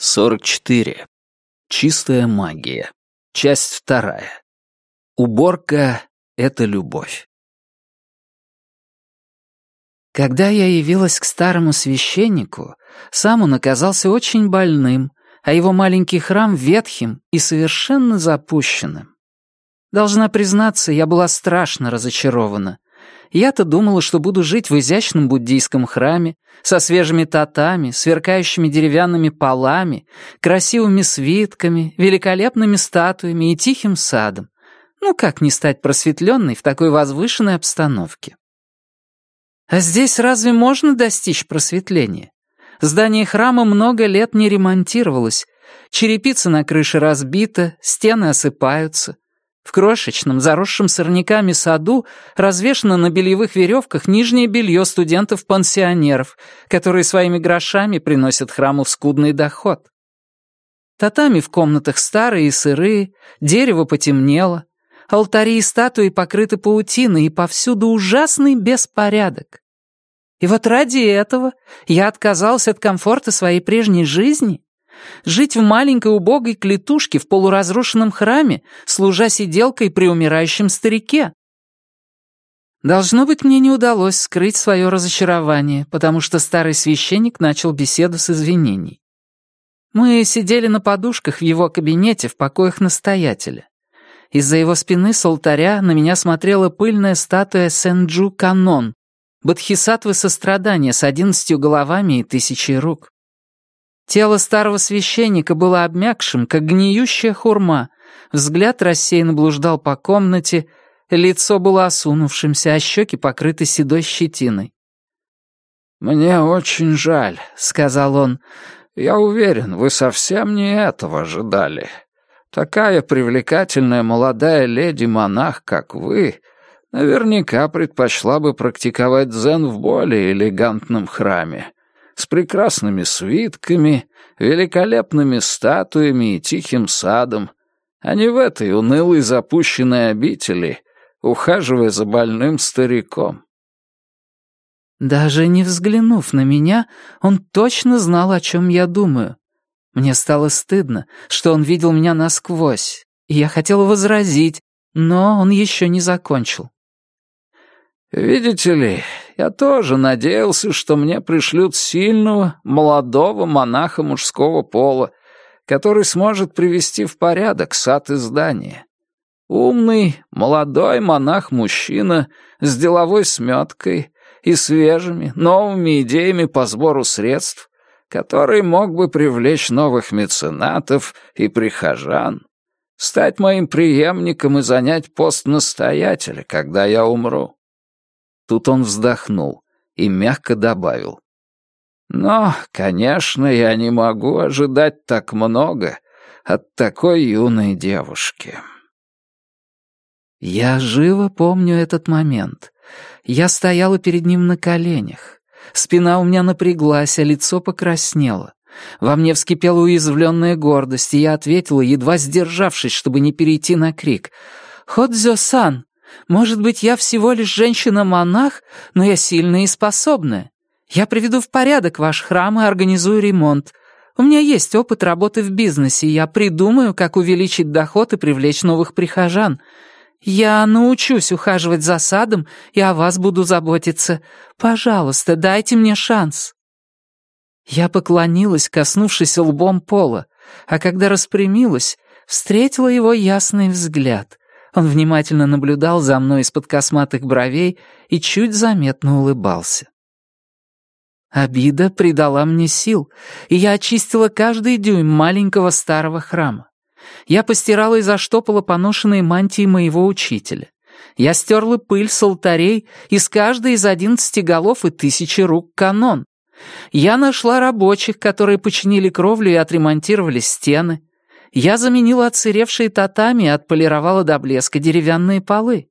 44. Чистая магия. Часть вторая. Уборка — это любовь. Когда я явилась к старому священнику, сам он оказался очень больным, а его маленький храм ветхим и совершенно запущенным. Должна признаться, я была страшно разочарована. Я-то думала, что буду жить в изящном буддийском храме, со свежими татами, сверкающими деревянными полами, красивыми свитками, великолепными статуями и тихим садом. Ну как не стать просветленной в такой возвышенной обстановке? А здесь разве можно достичь просветления? Здание храма много лет не ремонтировалось, черепица на крыше разбита, стены осыпаются — в крошечном, заросшем сорняками саду развешано на бельевых веревках нижнее белье студентов-пансионеров, которые своими грошами приносят храму скудный доход. Татами в комнатах старые и сырые, дерево потемнело, алтари и статуи покрыты паутиной, и повсюду ужасный беспорядок. И вот ради этого я отказался от комфорта своей прежней жизни Жить в маленькой убогой клетушке в полуразрушенном храме, служа сиделкой при умирающем старике. Должно быть, мне не удалось скрыть свое разочарование, потому что старый священник начал беседу с извинений. Мы сидели на подушках в его кабинете в покоях настоятеля. Из-за его спины с алтаря на меня смотрела пыльная статуя Сенджу Канон, бодхисаттвы сострадания с одиннадцатью головами и тысячей рук. Тело старого священника было обмякшим, как гниющая хурма. Взгляд рассеянно блуждал по комнате, лицо было осунувшимся, а щеки покрыты седой щетиной. «Мне очень жаль», — сказал он. «Я уверен, вы совсем не этого ожидали. Такая привлекательная молодая леди-монах, как вы, наверняка предпочла бы практиковать дзен в более элегантном храме с прекрасными свитками, великолепными статуями и тихим садом, а не в этой унылой запущенной обители, ухаживая за больным стариком. Даже не взглянув на меня, он точно знал, о чем я думаю. Мне стало стыдно, что он видел меня насквозь, и я хотела возразить, но он еще не закончил. «Видите ли, я тоже надеялся, что мне пришлют сильного, молодого монаха мужского пола, который сможет привести в порядок сад и здание. Умный, молодой монах-мужчина с деловой сметкой и свежими, новыми идеями по сбору средств, который мог бы привлечь новых меценатов и прихожан, стать моим преемником и занять пост настоятеля, когда я умру. Тут он вздохнул и мягко добавил. «Но, конечно, я не могу ожидать так много от такой юной девушки». Я живо помню этот момент. Я стояла перед ним на коленях. Спина у меня напряглась, а лицо покраснело. Во мне вскипела уязвленная гордость, и я ответила, едва сдержавшись, чтобы не перейти на крик. «Ходзё-сан, может быть, я всего лишь женщина-монах, но я сильная и способная. Я приведу в порядок ваш храм и организую ремонт. У меня есть опыт работы в бизнесе, и я придумаю, как увеличить доход и привлечь новых прихожан. Я научусь ухаживать за садом и о вас буду заботиться. Пожалуйста, дайте мне шанс». Я поклонилась, коснувшись лбом пола, а когда распрямилась, встретила его ясный взгляд. Он внимательно наблюдал за мной из-под косматых бровей и чуть заметно улыбался. Обида придала мне сил, и я очистила каждый дюйм маленького старого храма. Я постирала и заштопала поношенные мантии моего учителя. Я стерла пыль с алтарей из каждой из одиннадцати голов и тысячи рук канон. Я нашла рабочих, которые починили кровлю и отремонтировали стены. Я заменила отсыревшие татами и отполировала до блеска деревянные полы.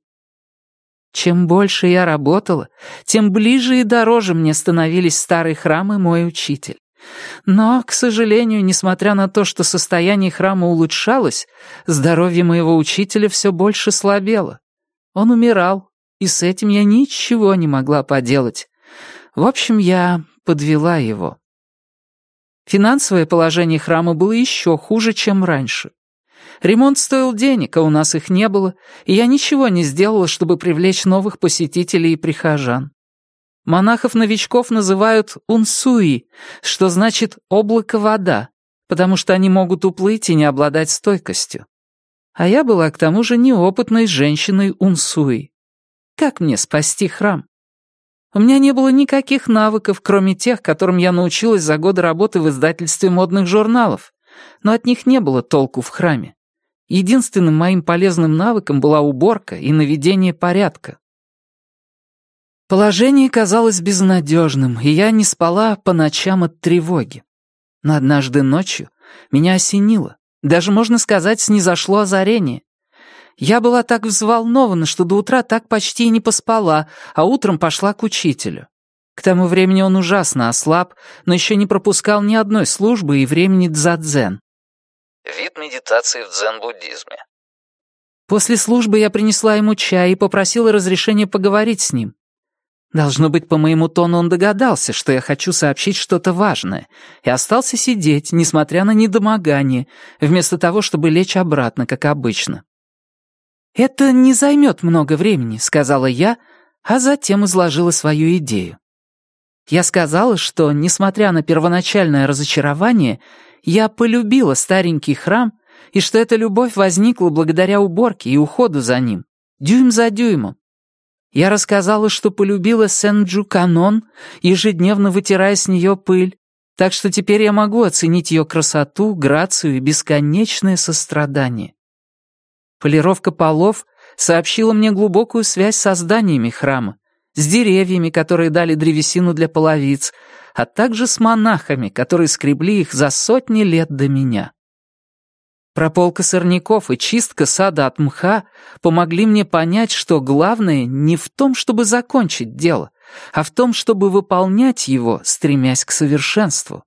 Чем больше я работала, тем ближе и дороже мне становились старый храм и мой учитель. Но, к сожалению, несмотря на то, что состояние храма улучшалось, здоровье моего учителя все больше слабело. Он умирал, и с этим я ничего не могла поделать. В общем, я подвела его. Финансовое положение храма было еще хуже, чем раньше. Ремонт стоил денег, а у нас их не было, и я ничего не сделала, чтобы привлечь новых посетителей и прихожан. Монахов-новичков называют унсуи, что значит «облако вода», потому что они могут уплыть и не обладать стойкостью. А я была к тому же неопытной женщиной унсуи. Как мне спасти храм? У меня не было никаких навыков, кроме тех, которым я научилась за годы работы в издательстве модных журналов, но от них не было толку в храме. Единственным моим полезным навыком была уборка и наведение порядка. Положение казалось безнадежным, и я не спала по ночам от тревоги. Но однажды ночью меня осенило, даже, можно сказать, снизошло озарение. Я была так взволнована, что до утра так почти и не поспала, а утром пошла к учителю. К тому времени он ужасно ослаб, но еще не пропускал ни одной службы и времени дзадзен. Вид медитации в дзен-буддизме. После службы я принесла ему чай и попросила разрешения поговорить с ним. Должно быть, по моему тону он догадался, что я хочу сообщить что-то важное, и остался сидеть, несмотря на недомогание, вместо того, чтобы лечь обратно, как обычно. «Это не займет много времени», — сказала я, а затем изложила свою идею. Я сказала, что, несмотря на первоначальное разочарование, я полюбила старенький храм, и что эта любовь возникла благодаря уборке и уходу за ним, дюйм за дюймом. Я рассказала, что полюбила Сенджу Канон, ежедневно вытирая с нее пыль, так что теперь я могу оценить ее красоту, грацию и бесконечное сострадание. Полировка полов сообщила мне глубокую связь с зданиями храма, с деревьями, которые дали древесину для половиц, а также с монахами, которые скребли их за сотни лет до меня. Прополка сорняков и чистка сада от мха помогли мне понять, что главное не в том, чтобы закончить дело, а в том, чтобы выполнять его, стремясь к совершенству.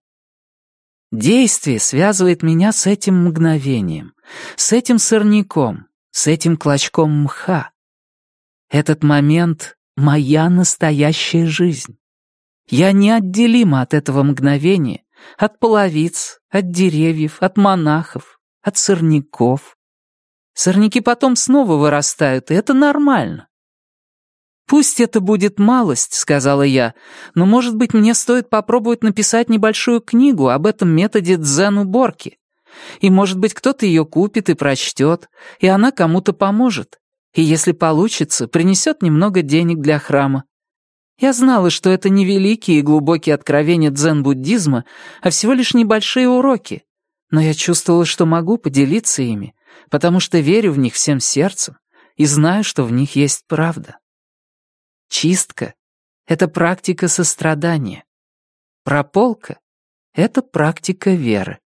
Действие связывает меня с этим мгновением, с этим сорняком, с этим клочком мха. Этот момент — моя настоящая жизнь. Я неотделима от этого мгновения, от половиц, от деревьев, от монахов, от сорняков. Сорняки потом снова вырастают, и это нормально. «Пусть это будет малость», — сказала я, «но, может быть, мне стоит попробовать написать небольшую книгу об этом методе дзен-уборки. И, может быть, кто-то ее купит и прочтет, и она кому-то поможет. И, если получится, принесет немного денег для храма. Я знала, что это не великие и глубокие откровения дзен-буддизма, а всего лишь небольшие уроки. Но я чувствовала, что могу поделиться ими, потому что верю в них всем сердцем и знаю, что в них есть правда. Чистка — это практика сострадания. Прополка — это практика веры.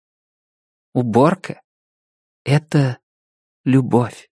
Уборка — это любовь.